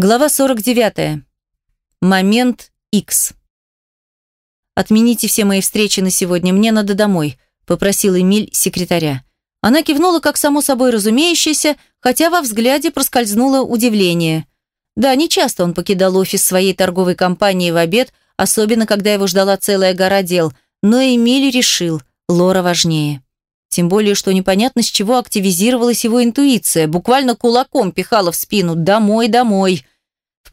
Глава 49. Момент X. «Отмените все мои встречи на сегодня, мне надо домой», – попросил Эмиль секретаря. Она кивнула, как само собой разумеющееся, хотя во взгляде проскользнуло удивление. Да, нечасто он покидал офис своей торговой компании в обед, особенно когда его ждала целая гора дел, но Эмиль решил, Лора важнее. Тем более, что непонятно, с чего активизировалась его интуиция, буквально кулаком пихала в спину «домой, домой».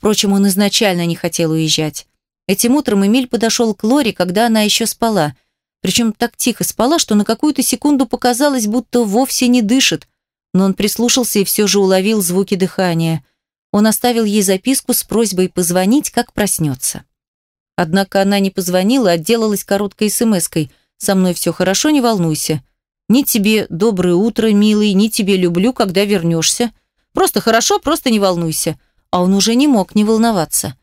Впрочем, он изначально не хотел уезжать. Этим утром Эмиль подошел к Лоре, когда она еще спала. Причем так тихо спала, что на какую-то секунду показалось, будто вовсе не дышит. Но он прислушался и все же уловил звуки дыхания. Он оставил ей записку с просьбой позвонить, как проснется. Однако она не позвонила, отделалась короткой смс-кой. «Со мной все хорошо, не волнуйся. Ни тебе доброе утро, милый, ни тебе люблю, когда вернешься. Просто хорошо, просто не волнуйся». А он уже не мог не волноваться.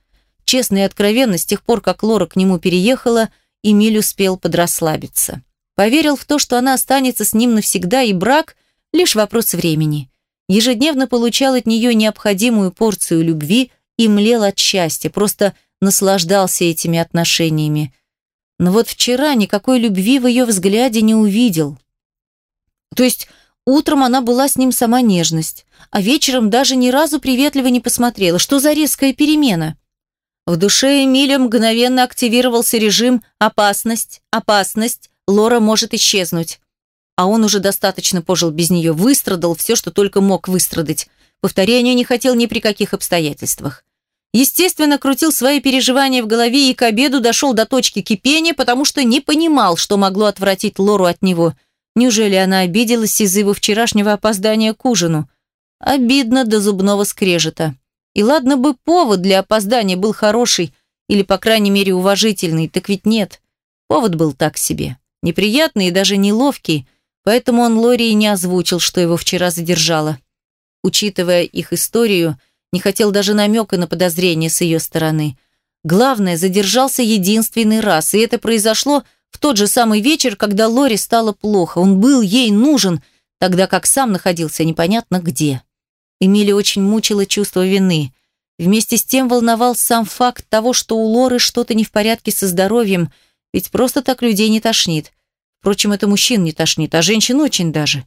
Честно и откровенно, с тех пор, как Лора к нему переехала, Эмиль успел подрасслабиться. Поверил в то, что она останется с ним навсегда, и брак – лишь вопрос времени. Ежедневно получал от нее необходимую порцию любви и млел от счастья, просто наслаждался этими отношениями. Но вот вчера никакой любви в ее взгляде не увидел. То есть утром она была с ним сама нежность, а вечером даже ни разу приветливо не посмотрела. Что за резкая перемена? В душе Эмиля мгновенно активировался режим «опасность, опасность, Лора может исчезнуть». А он уже достаточно пожил без нее, выстрадал все, что только мог выстрадать. Повторения не хотел ни при каких обстоятельствах. Естественно, крутил свои переживания в голове и к обеду дошел до точки кипения, потому что не понимал, что могло отвратить Лору от него. Неужели она обиделась из-за его вчерашнего опоздания к ужину? Обидно до зубного скрежета. И ладно бы повод для опоздания был хороший или, по крайней мере, уважительный, так ведь нет. Повод был так себе. Неприятный и даже неловкий, поэтому он Лори и не озвучил, что его вчера задержало. Учитывая их историю, не хотел даже намека на подозрение с ее стороны. Главное, задержался единственный раз, и это произошло в тот же самый вечер, когда Лори стало плохо. Он был ей нужен, тогда как сам находился непонятно где. Эмили очень мучило чувство вины. Вместе с тем волновал сам факт того, что у Лоры что-то не в порядке со здоровьем, ведь просто так людей не тошнит. Впрочем, это мужчин не тошнит, а женщин очень даже.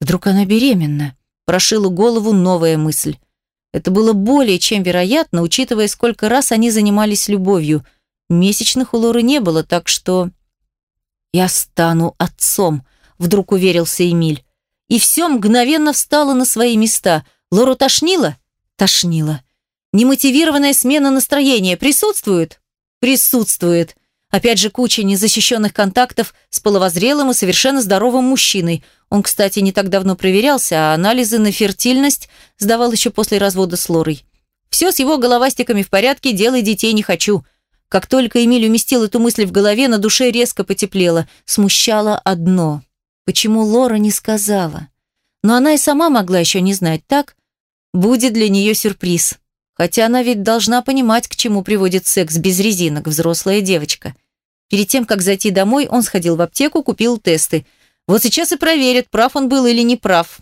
Вдруг она беременна? Прошила голову новая мысль. Это было более чем вероятно, учитывая, сколько раз они занимались любовью. Месячных у Лоры не было, так что... «Я стану отцом», — вдруг уверился Эмиль. И все мгновенно встало на свои места — Лору тошнило? Тошнило. Немотивированная смена настроения присутствует? Присутствует. Опять же куча незащищенных контактов с половозрелым и совершенно здоровым мужчиной. Он, кстати, не так давно проверялся, а анализы на фертильность сдавал еще после развода с Лорой. Все с его головастиками в порядке, делай детей не хочу. Как только Эмиль уместил эту мысль в голове, на душе резко потеплело. Смущало одно. Почему Лора не сказала? Но она и сама могла еще не знать, так? будет для нее сюрприз. Хотя она ведь должна понимать, к чему приводит секс без резинок, взрослая девочка. Перед тем, как зайти домой, он сходил в аптеку, купил тесты. Вот сейчас и проверит, прав он был или не прав.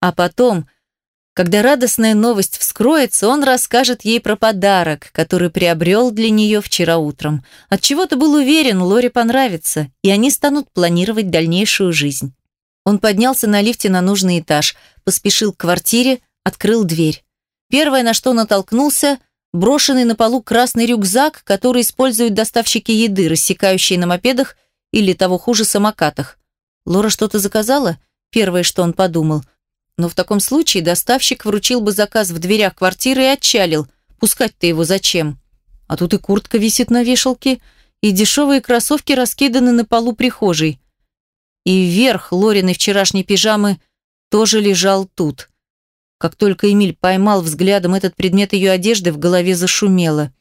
А потом, когда радостная новость вскроется, он расскажет ей про подарок, который приобрел для нее вчера утром. От чего то был уверен, Лоре понравится, и они станут планировать дальнейшую жизнь. Он поднялся на лифте на нужный этаж, поспешил к квартире, открыл дверь. Первое, на что натолкнулся, брошенный на полу красный рюкзак, который используют доставщики еды, рассекающие на мопедах или, того хуже, самокатах. Лора что-то заказала? Первое, что он подумал. Но в таком случае доставщик вручил бы заказ в дверях квартиры и отчалил. Пускать-то его зачем? А тут и куртка висит на вешалке, и дешевые кроссовки раскиданы на полу прихожей. И верх Лориной вчерашней пижамы тоже лежал тут. Как только Эмиль поймал взглядом этот предмет ее одежды, в голове зашумело.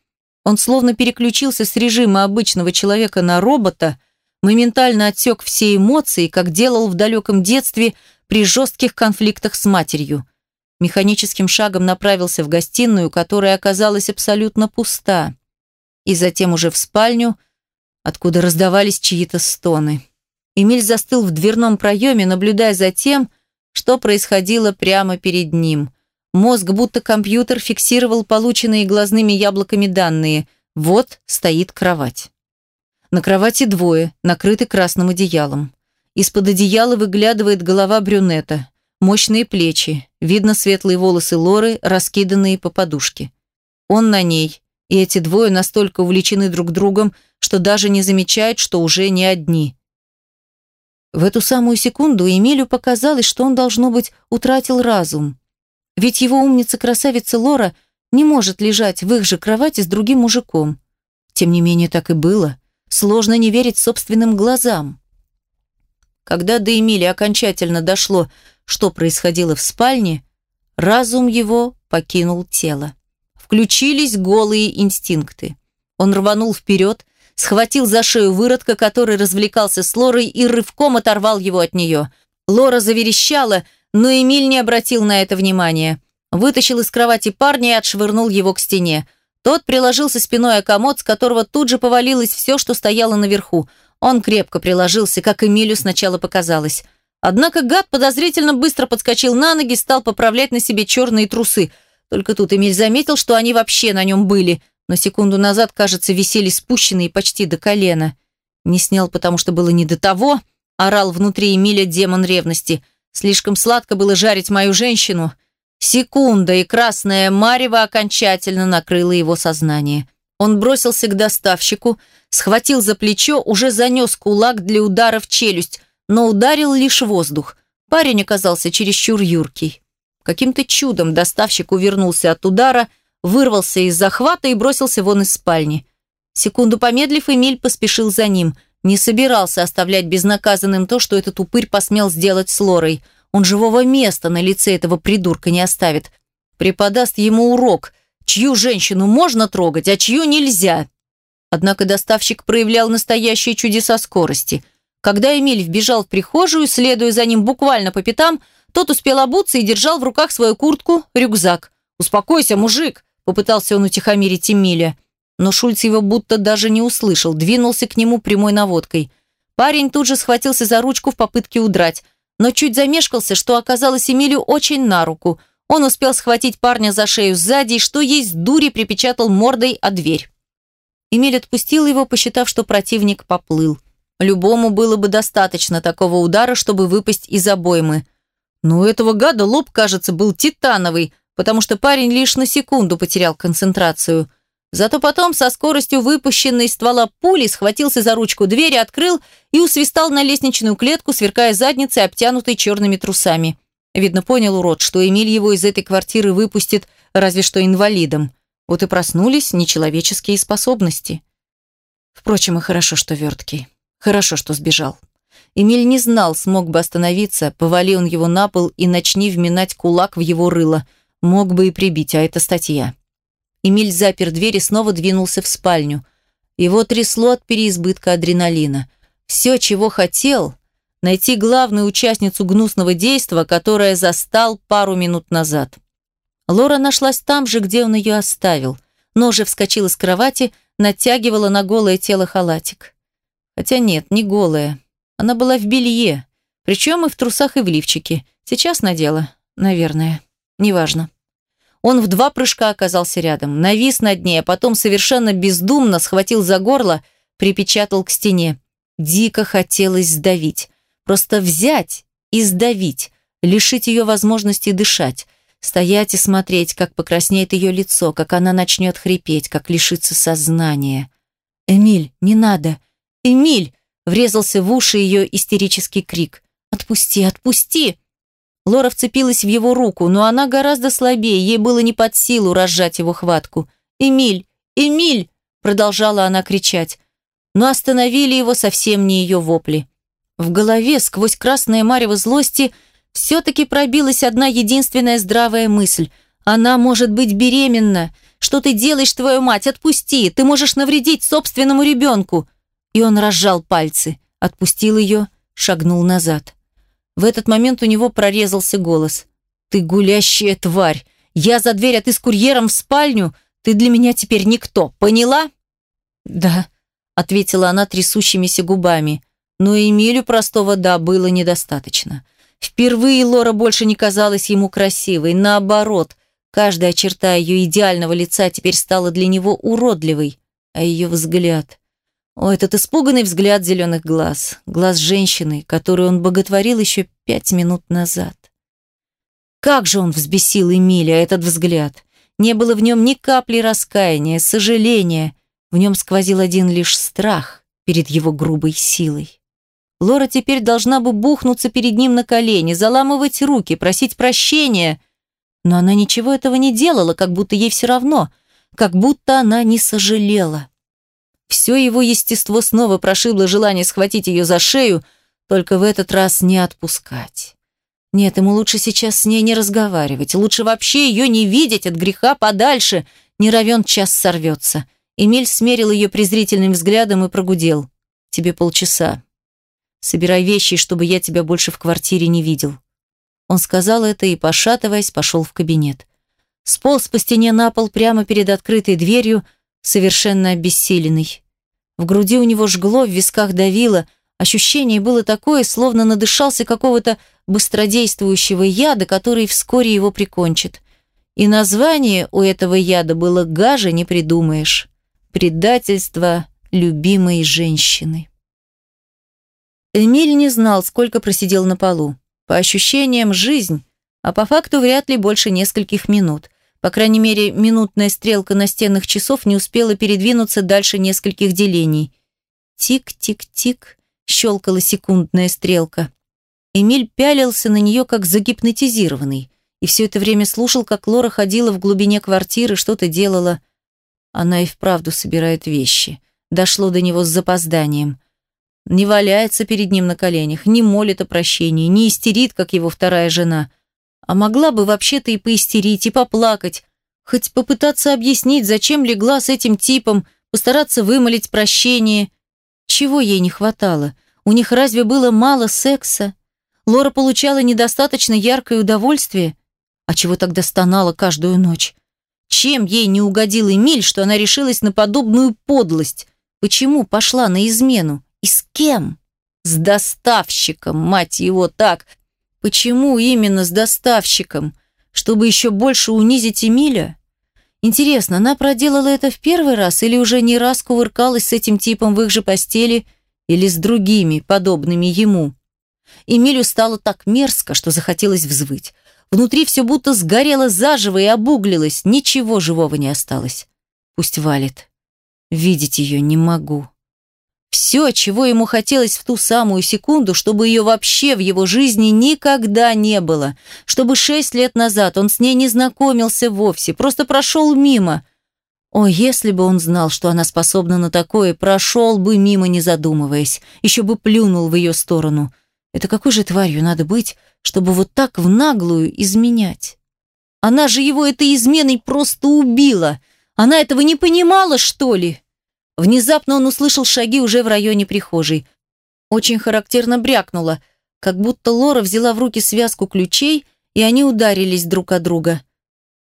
Он словно переключился с режима обычного человека на робота, моментально отсек все эмоции, как делал в далеком детстве при жестких конфликтах с матерью. Механическим шагом направился в гостиную, которая оказалась абсолютно пуста. И затем уже в спальню, откуда раздавались чьи-то стоны. Эмиль застыл в дверном проеме, наблюдая за тем, что происходило прямо перед ним. Мозг, будто компьютер, фиксировал полученные глазными яблоками данные. Вот стоит кровать. На кровати двое, накрыты красным одеялом. Из-под одеяла выглядывает голова брюнета. Мощные плечи. Видно светлые волосы Лоры, раскиданные по подушке. Он на ней, и эти двое настолько увлечены друг другом, что даже не замечают, что уже не одни. В эту самую секунду Эмилю показалось, что он, должно быть, утратил разум. Ведь его умница-красавица Лора не может лежать в их же кровати с другим мужиком. Тем не менее, так и было. Сложно не верить собственным глазам. Когда до Эмили окончательно дошло, что происходило в спальне, разум его покинул тело. Включились голые инстинкты. Он рванул вперед, схватил за шею выродка, который развлекался с Лорой, и рывком оторвал его от нее. Лора заверещала, но Эмиль не обратил на это внимания. Вытащил из кровати парня и отшвырнул его к стене. Тот приложился спиной о комод, с которого тут же повалилось все, что стояло наверху. Он крепко приложился, как Эмилю сначала показалось. Однако гад подозрительно быстро подскочил на ноги, стал поправлять на себе черные трусы. Только тут Эмиль заметил, что они вообще на нем были, но секунду назад, кажется, висели спущенные почти до колена. Не снял, потому что было не до того, орал внутри Эмиля демон ревности. Слишком сладко было жарить мою женщину. Секунда, и красная марево окончательно накрыла его сознание. Он бросился к доставщику, схватил за плечо, уже занес кулак для удара в челюсть, но ударил лишь воздух. Парень оказался чересчур юркий. Каким-то чудом доставщик увернулся от удара, вырвался из захвата и бросился вон из спальни. Секунду помедлив, Эмиль поспешил за ним. Не собирался оставлять безнаказанным то, что этот упырь посмел сделать с Лорой – он живого места на лице этого придурка не оставит. Преподаст ему урок, чью женщину можно трогать, а чью нельзя. Однако доставщик проявлял настоящие чудеса скорости. Когда Эмиль вбежал в прихожую, следуя за ним буквально по пятам, тот успел обуться и держал в руках свою куртку, рюкзак. «Успокойся, мужик!» – попытался он утихомирить Эмиля. Но Шульц его будто даже не услышал, двинулся к нему прямой наводкой. Парень тут же схватился за ручку в попытке удрать – но чуть замешкался, что оказалось Эмилю очень на руку. Он успел схватить парня за шею сзади и что есть дури припечатал мордой о дверь. Эмиль отпустил его, посчитав, что противник поплыл. Любому было бы достаточно такого удара, чтобы выпасть из обоймы. Но у этого гада лоб, кажется, был титановый, потому что парень лишь на секунду потерял концентрацию – Зато потом со скоростью выпущенной ствола пули схватился за ручку двери, открыл и усвистал на лестничную клетку, сверкая задницей, обтянутой черными трусами. Видно, понял урод, что Эмиль его из этой квартиры выпустит разве что инвалидом. Вот и проснулись нечеловеческие способности. Впрочем, и хорошо, что верткий. Хорошо, что сбежал. Эмиль не знал, смог бы остановиться, повали он его на пол и начни вминать кулак в его рыло. Мог бы и прибить, а это статья. Эмиль запер дверь и снова двинулся в спальню. Его трясло от переизбытка адреналина. Все, чего хотел, найти главную участницу гнусного действа, которая застал пару минут назад. Лора нашлась там же, где он ее оставил, но уже вскочила с кровати, натягивала на голое тело халатик. Хотя нет, не голая. Она была в белье, причем и в трусах, и в лифчике. Сейчас надела, наверное. Неважно. Он в два прыжка оказался рядом, навис над ней, а потом совершенно бездумно схватил за горло, припечатал к стене. Дико хотелось сдавить. Просто взять и сдавить, лишить ее возможности дышать. Стоять и смотреть, как покраснеет ее лицо, как она начнет хрипеть, как лишится сознания. «Эмиль, не надо! Эмиль!» Врезался в уши ее истерический крик. «Отпусти, отпусти!» Лора вцепилась в его руку, но она гораздо слабее, ей было не под силу разжать его хватку. «Эмиль! Эмиль!» – продолжала она кричать. Но остановили его совсем не ее вопли. В голове, сквозь красное марево злости, все-таки пробилась одна единственная здравая мысль. «Она может быть беременна! Что ты делаешь, твою мать? Отпусти! Ты можешь навредить собственному ребенку!» И он разжал пальцы, отпустил ее, шагнул назад. В этот момент у него прорезался голос. «Ты гулящая тварь! Я за дверь, а ты с курьером в спальню! Ты для меня теперь никто, поняла?» «Да», — ответила она трясущимися губами. Но Эмилю простого «да» было недостаточно. Впервые Лора больше не казалась ему красивой. Наоборот, Каждая черта ее идеального лица теперь стала для него уродливой, а ее взгляд... О, этот испуганный взгляд зеленых глаз, глаз женщины, которую он боготворил еще пять минут назад. Как же он взбесил Эмиля, этот взгляд! Не было в нем ни капли раскаяния, сожаления. В нем сквозил один лишь страх перед его грубой силой. Лора теперь должна бы бухнуться перед ним на колени, заламывать руки, просить прощения. Но она ничего этого не делала, как будто ей все равно, как будто она не сожалела. Все его естество снова прошибло желание схватить ее за шею, только в этот раз не отпускать. Нет, ему лучше сейчас с ней не разговаривать, лучше вообще ее не видеть от греха подальше, не равен час сорвется. Эмиль смерил ее презрительным взглядом и прогудел. «Тебе полчаса. Собирай вещи, чтобы я тебя больше в квартире не видел». Он сказал это и, пошатываясь, пошел в кабинет. Сполз по стене на пол прямо перед открытой дверью, совершенно обессиленный. В груди у него жгло, в висках давило. Ощущение было такое, словно надышался какого-то быстродействующего яда, который вскоре его прикончит. И название у этого яда было «гаже не придумаешь». Предательство любимой женщины. Эмиль не знал, сколько просидел на полу. По ощущениям, жизнь, а по факту вряд ли больше нескольких минут. По крайней мере, минутная стрелка настенных часов не успела передвинуться дальше нескольких делений. Тик-тик-тик, щелкала секундная стрелка. Эмиль пялился на нее, как загипнотизированный, и все это время слушал, как Лора ходила в глубине квартиры, что-то делала. Она и вправду собирает вещи. Дошло до него с запозданием. Не валяется перед ним на коленях, не молит о прощении, не истерит, как его вторая жена. А могла бы вообще-то и поистерить, и поплакать, хоть попытаться объяснить, зачем легла с этим типом, постараться вымолить прощение. Чего ей не хватало? У них разве было мало секса? Лора получала недостаточно яркое удовольствие? А чего тогда стонала каждую ночь? Чем ей не угодил Эмиль, что она решилась на подобную подлость? Почему пошла на измену? И с кем? С доставщиком, мать его, так. Почему именно с доставщиком? Чтобы еще больше унизить Эмиля? Интересно, она проделала это в первый раз или уже не раз кувыркалась с этим типом в их же постели или с другими, подобными ему? Эмилю стало так мерзко, что захотелось взвыть. Внутри все будто сгорело заживо и обуглилось, ничего живого не осталось. Пусть валит. Видеть ее не могу. Все, чего ему хотелось в ту самую секунду, чтобы ее вообще в его жизни никогда не было, чтобы шесть лет назад он с ней не знакомился вовсе, просто прошел мимо. О, если бы он знал, что она способна на такое, прошел бы мимо, не задумываясь, еще бы плюнул в ее сторону. Это какой же тварью надо быть, чтобы вот так в наглую изменять? Она же его этой изменой просто убила. Она этого не понимала, что ли? Внезапно он услышал шаги уже в районе прихожей. Очень характерно брякнуло, как будто Лора взяла в руки связку ключей, и они ударились друг о друга.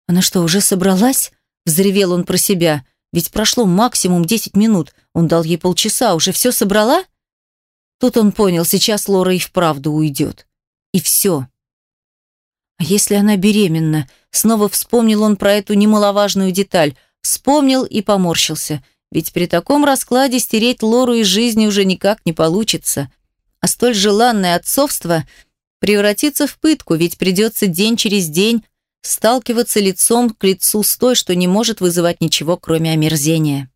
«Она что, уже собралась?» – взревел он про себя. «Ведь прошло максимум десять минут. Он дал ей полчаса. Уже все собрала?» Тут он понял, сейчас Лора и вправду уйдет. И все. А если она беременна? Снова вспомнил он про эту немаловажную деталь. Вспомнил и поморщился. Ведь при таком раскладе стереть Лору из жизни уже никак не получится. А столь желанное отцовство превратится в пытку, ведь придется день через день сталкиваться лицом к лицу с той, что не может вызывать ничего, кроме омерзения.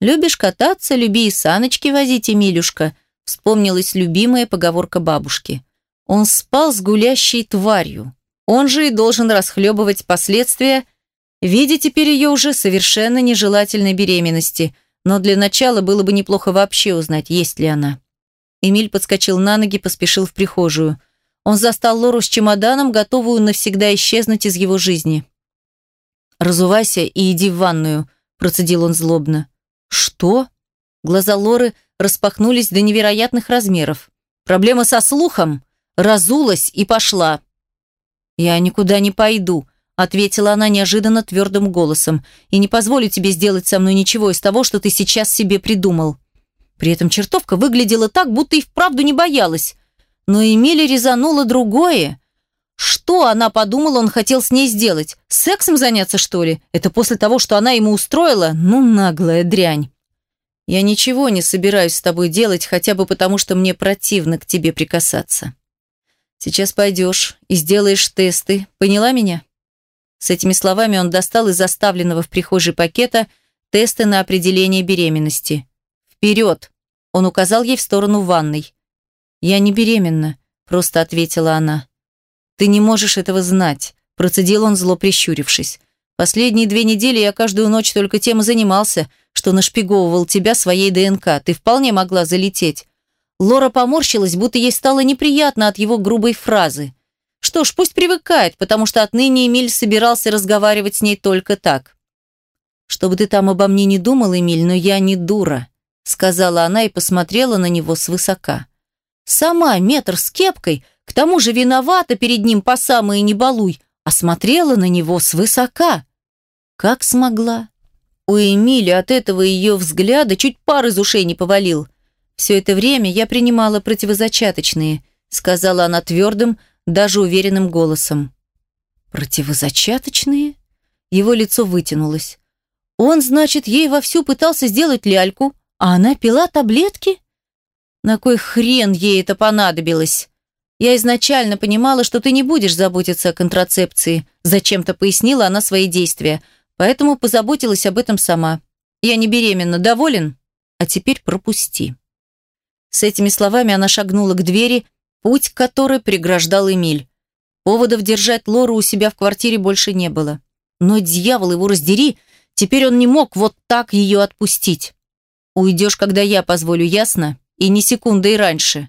«Любишь кататься, люби и саночки возить, Эмилюшка», Вспомнилась любимая поговорка бабушки. Он спал с гулящей тварью. Он же и должен расхлебывать последствия, видя теперь ее уже совершенно нежелательной беременности, но для начала было бы неплохо вообще узнать, есть ли она. Эмиль подскочил на ноги, поспешил в прихожую. Он застал Лору с чемоданом, готовую навсегда исчезнуть из его жизни. «Разувайся и иди в ванную», – процедил он злобно. «Что?» Глаза Лоры распахнулись до невероятных размеров. Проблема со слухом разулась и пошла. «Я никуда не пойду», — ответила она неожиданно твердым голосом, «и не позволю тебе сделать со мной ничего из того, что ты сейчас себе придумал». При этом чертовка выглядела так, будто и вправду не боялась. Но Эмили резануло другое. Что она подумала, он хотел с ней сделать? Сексом заняться, что ли? Это после того, что она ему устроила? Ну, наглая дрянь. Я ничего не собираюсь с тобой делать, хотя бы потому, что мне противно к тебе прикасаться. Сейчас пойдешь и сделаешь тесты. Поняла меня? С этими словами он достал из заставленного в прихожей пакета тесты на определение беременности. «Вперед!» Он указал ей в сторону ванной. «Я не беременна», – просто ответила она. «Ты не можешь этого знать», – процедил он, зло прищурившись. «Последние две недели я каждую ночь только тем и занимался, что нашпиговывал тебя своей ДНК. Ты вполне могла залететь». Лора поморщилась, будто ей стало неприятно от его грубой фразы. Что ж, пусть привыкает, потому что отныне Эмиль собирался разговаривать с ней только так. «Чтобы ты там обо мне не думал, Эмиль, но я не дура», сказала она и посмотрела на него свысока. Сама метр с кепкой, к тому же виновата перед ним по самые не балуй, а смотрела на него свысока. Как смогла? У Эмили от этого ее взгляда чуть пар из ушей не повалил. «Все это время я принимала противозачаточные», сказала она твердым, даже уверенным голосом. «Противозачаточные?» Его лицо вытянулось. «Он, значит, ей вовсю пытался сделать ляльку, а она пила таблетки? На кой хрен ей это понадобилось? Я изначально понимала, что ты не будешь заботиться о контрацепции. Зачем-то пояснила она свои действия. Поэтому позаботилась об этом сама. Я не беременна, доволен? А теперь пропусти. С этими словами она шагнула к двери, путь к которой преграждал Эмиль. Поводов держать Лору у себя в квартире больше не было. Но, дьявол его раздери, теперь он не мог вот так ее отпустить. Уйдешь, когда я позволю, ясно? И ни секунды и раньше».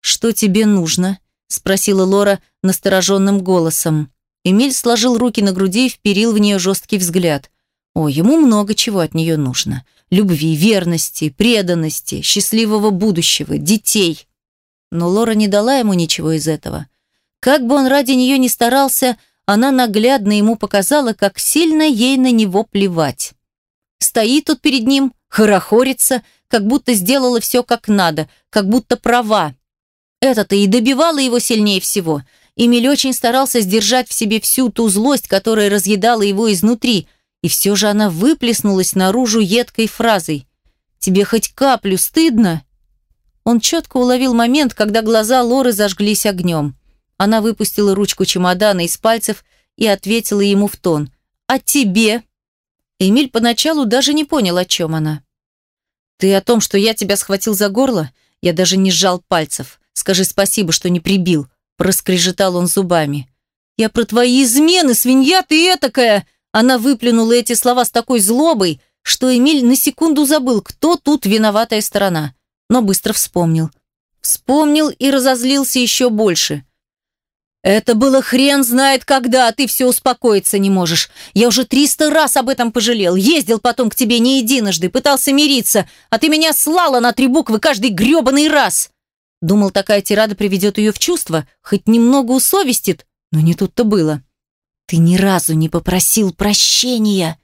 «Что тебе нужно?» – спросила Лора настороженным голосом. Эмиль сложил руки на груди и вперил в нее жесткий взгляд. О, ему много чего от нее нужно. Любви, верности, преданности, счастливого будущего, детей. Но Лора не дала ему ничего из этого. Как бы он ради нее ни старался, она наглядно ему показала, как сильно ей на него плевать. Стоит тут перед ним, хорохорится, как будто сделала все как надо, как будто права. Это-то и добивало его сильнее всего. Эмиль очень старался сдержать в себе всю ту злость, которая разъедала его изнутри, и все же она выплеснулась наружу едкой фразой «Тебе хоть каплю стыдно?» Он четко уловил момент, когда глаза Лоры зажглись огнем. Она выпустила ручку чемодана из пальцев и ответила ему в тон «А тебе?» Эмиль поначалу даже не понял, о чем она. «Ты о том, что я тебя схватил за горло? Я даже не сжал пальцев. Скажи спасибо, что не прибил», – проскрежетал он зубами. «Я про твои измены, свинья ты этакая!» Она выплюнула эти слова с такой злобой, что Эмиль на секунду забыл, кто тут виноватая сторона, но быстро вспомнил. Вспомнил и разозлился еще больше. «Это было хрен знает когда, а ты все успокоиться не можешь. Я уже триста раз об этом пожалел. Ездил потом к тебе не единожды, пытался мириться, а ты меня слала на три буквы каждый гребаный раз!» Думал, такая тирада приведет ее в чувство, хоть немного усовестит, но не тут-то было. «Ты ни разу не попросил прощения!»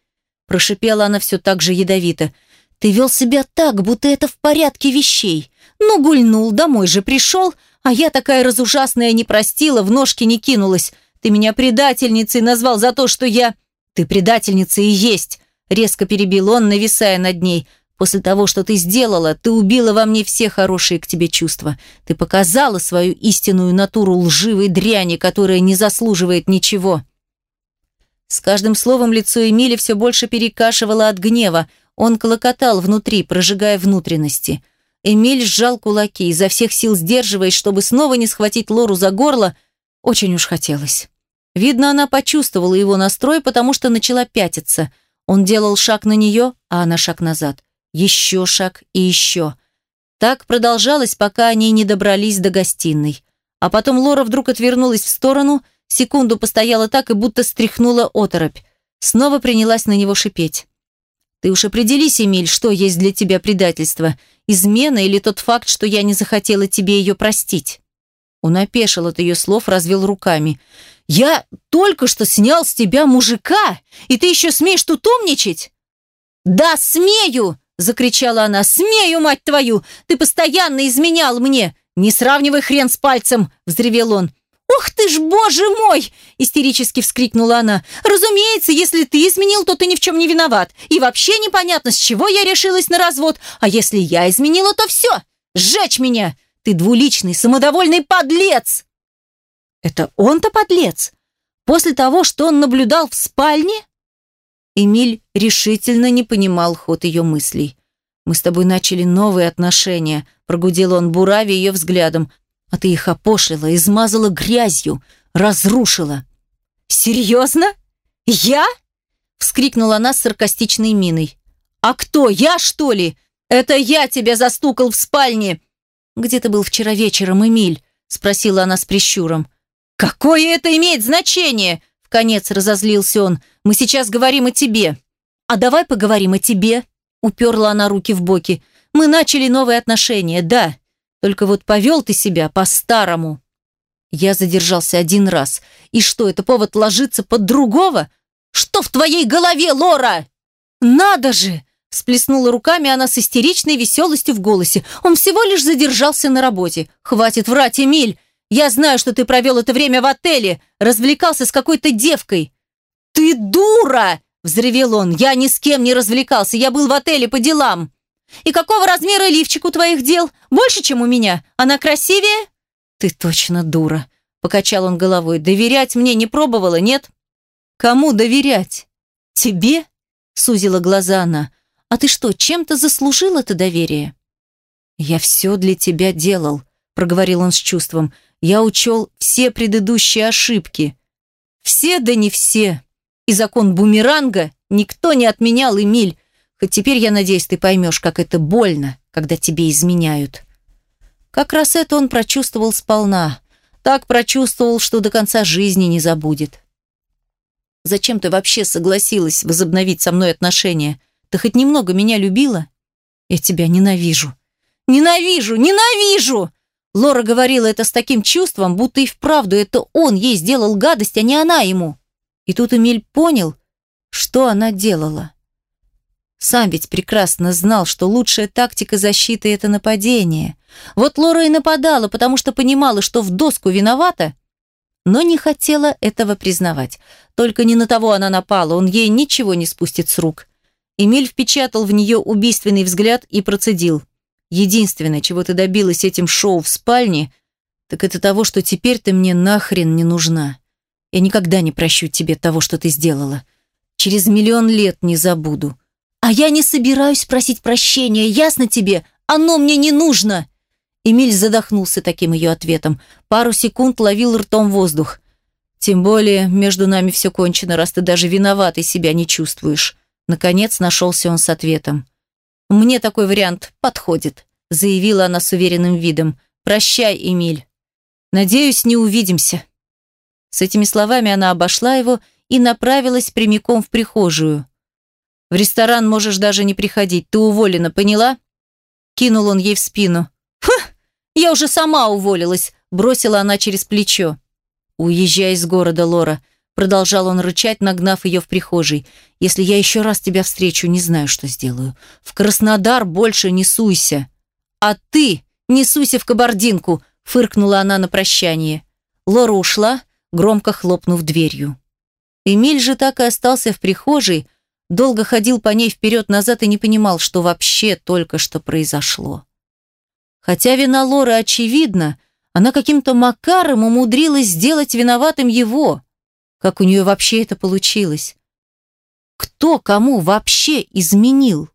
Прошипела она все так же ядовито. «Ты вел себя так, будто это в порядке вещей. Ну, гульнул, домой же пришел, а я такая разужасная не простила, в ножки не кинулась. Ты меня предательницей назвал за то, что я... Ты предательница и есть, резко перебил он, нависая над ней. После того, что ты сделала, ты убила во мне все хорошие к тебе чувства. Ты показала свою истинную натуру лживой дряни, которая не заслуживает ничего. С каждым словом лицо Эмили все больше перекашивало от гнева. Он клокотал внутри, прожигая внутренности. Эмиль сжал кулаки, изо всех сил сдерживаясь, чтобы снова не схватить Лору за горло. Очень уж хотелось. Видно, она почувствовала его настрой, потому что начала пятиться. Он делал шаг на нее, а она шаг назад. Еще шаг и еще. Так продолжалось, пока они не добрались до гостиной. А потом Лора вдруг отвернулась в сторону, секунду постояла так и будто стряхнула оторопь. Снова принялась на него шипеть. «Ты уж определись, Эмиль, что есть для тебя предательство. Измена или тот факт, что я не захотела тебе ее простить?» Он опешил от ее слов, развел руками. «Я только что снял с тебя мужика, и ты еще смеешь тут умничать?» «Да, смею!» – закричала она. «Смею, мать твою! Ты постоянно изменял мне! Не сравнивай хрен с пальцем!» – взревел он. «Ух ты ж, боже мой!» – истерически вскрикнула она. «Разумеется, если ты изменил, то ты ни в чем не виноват. И вообще непонятно, с чего я решилась на развод. А если я изменила, то все! Сжечь меня! Ты двуличный, самодовольный подлец!» «Это он-то подлец? После того, что он наблюдал в спальне?» Эмиль решительно не понимал ход ее мыслей. «Мы с тобой начали новые отношения», – прогудел он, буравя ее взглядом. «А ты их опошлила, измазала грязью, разрушила». «Серьезно? Я?» – вскрикнула она с саркастичной миной. «А кто, я, что ли? Это я тебя застукал в спальне!» «Где ты был вчера вечером, Эмиль?» – спросила она с прищуром. «Какое это имеет значение?» – в конец разозлился он. «Мы сейчас говорим о тебе». «А давай поговорим о тебе», Уперла она руки в боки. «Мы начали новые отношения, да. Только вот повел ты себя по-старому». Я задержался один раз. И что, это повод ложиться под другого? Что в твоей голове, Лора? Надо же! Сплеснула руками она с истеричной веселостью в голосе. Он всего лишь задержался на работе. Хватит врать, Эмиль. Я знаю, что ты провел это время в отеле. Развлекался с какой-то девкой. Ты дура! Взревел он. «Я ни с кем не развлекался, я был в отеле по делам». «И какого размера лифчик у твоих дел? Больше, чем у меня? Она красивее?» «Ты точно дура», — покачал он головой. «Доверять мне не пробовала, нет?» «Кому доверять? Тебе?» — сузила глаза она. «А ты что, чем-то заслужил это доверие?» «Я все для тебя делал», — проговорил он с чувством. «Я учел все предыдущие ошибки». «Все да не все», и закон бумеранга никто не отменял, Эмиль. Хоть теперь, я надеюсь, ты поймешь, как это больно, когда тебе изменяют. Как раз это он прочувствовал сполна. Так прочувствовал, что до конца жизни не забудет. Зачем ты вообще согласилась возобновить со мной отношения? Ты хоть немного меня любила? Я тебя ненавижу. Ненавижу, ненавижу! Лора говорила это с таким чувством, будто и вправду это он ей сделал гадость, а не она ему. И тут Эмиль понял, что она делала. Сам ведь прекрасно знал, что лучшая тактика защиты – это нападение. Вот Лора и нападала, потому что понимала, что в доску виновата, но не хотела этого признавать. Только не на того она напала, он ей ничего не спустит с рук. Эмиль впечатал в нее убийственный взгляд и процедил. «Единственное, чего ты добилась этим шоу в спальне, так это того, что теперь ты мне нахрен не нужна». Я никогда не прощу тебе того, что ты сделала. Через миллион лет не забуду. А я не собираюсь просить прощения, ясно тебе? Оно мне не нужно!» Эмиль задохнулся таким ее ответом. Пару секунд ловил ртом воздух. «Тем более между нами все кончено, раз ты даже виноватой себя не чувствуешь». Наконец нашелся он с ответом. «Мне такой вариант подходит», заявила она с уверенным видом. «Прощай, Эмиль. Надеюсь, не увидимся». С этими словами она обошла его и направилась прямиком в прихожую. «В ресторан можешь даже не приходить, ты уволена, поняла?» Кинул он ей в спину. «Фух, я уже сама уволилась», бросила она через плечо. «Уезжай из города, Лора», продолжал он рычать, нагнав ее в прихожей. «Если я еще раз тебя встречу, не знаю, что сделаю. В Краснодар больше не суйся». «А ты не суйся в кабардинку», фыркнула она на прощание. Лора ушла, громко хлопнув дверью. Эмиль же так и остался в прихожей, долго ходил по ней вперед-назад и не понимал, что вообще только что произошло. Хотя вина Лоры очевидна, она каким-то макаром умудрилась сделать виноватым его. Как у нее вообще это получилось? Кто кому вообще изменил?